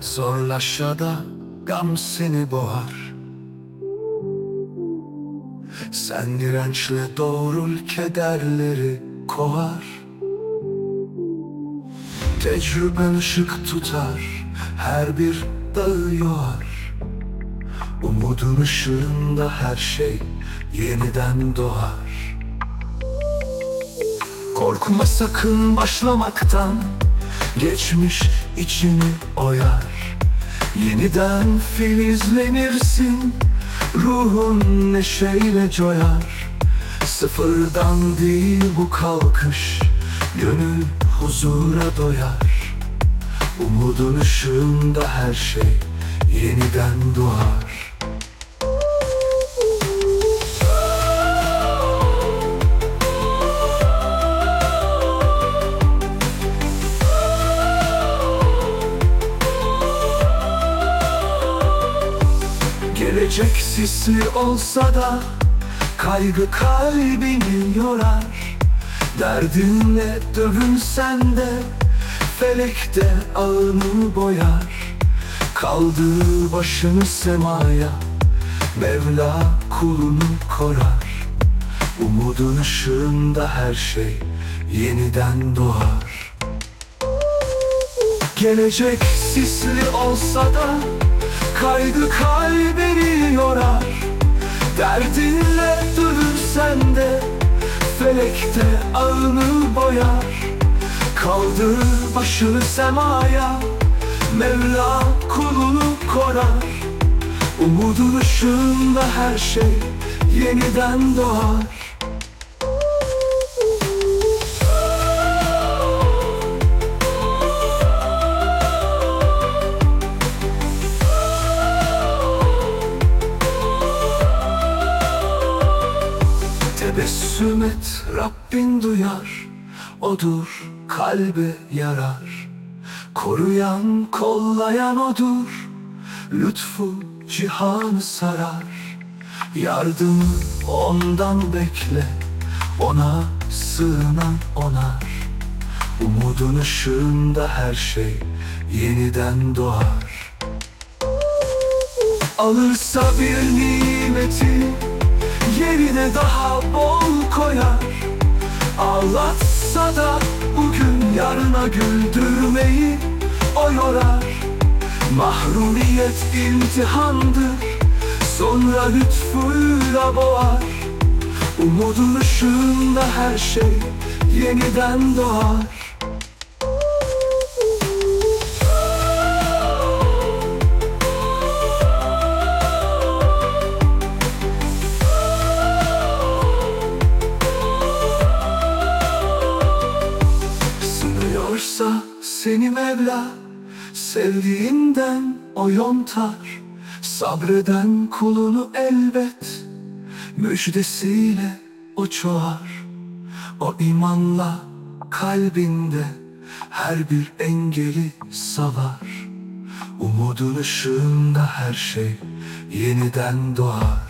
Zorlaşa da gam seni boğar. Sen dirençle doğrul kederleri kovar. Tecrüben ışık tutar Her bir dağı yoğar. Umudun ışığında her şey yeniden doğar. Korkma sakın başlamaktan Geçmiş içini oyar Yeniden filizlenirsin Ruhun neşeyle coyar. Sıfırdan değil bu kalkış Gönül huzura doyar. Umudun ışığında her şey yeniden doğar Gelecek sisli olsa da Kaygı kalbini yorar. Derdinle dövünsen de Felekte ağını boyar. Kaldığı başını semaya Mevla kulunu korar. Umudun ışığında her şey yeniden doğar. Gelecek sisli olsa da Kaygı kalbini yorar. Derdinle dövülsen de Felekte ağını boyar. Kaldır başını semaya. Mevla kulunu korar. Umudun ışığında her şey yeniden doğar Tebessüm et Rabbin duyar Odur kalbe yarar. Koruyan kollayan odur Lütfu cihanı sarar. Yardımı ondan bekle Ona sığınan onar. Umudun ışığında her şey yeniden doğar. Alırsa bir nimeti Yerine daha bol koyar. Ağlatsa da bugün yarına güldürmeyi o yorar. Mahrumiyet imtihandır Sonra lütfuyla boğar. Umudun ışığında her şey yeniden doğar Sınıyorsa seni Mevla Sevdiğinden o yontar. Sabreden kulunu elbet Müjdesiyle o çoğar. O imanla kalbinde Her bir engeli savar. Umudun ışığında her şey yeniden doğar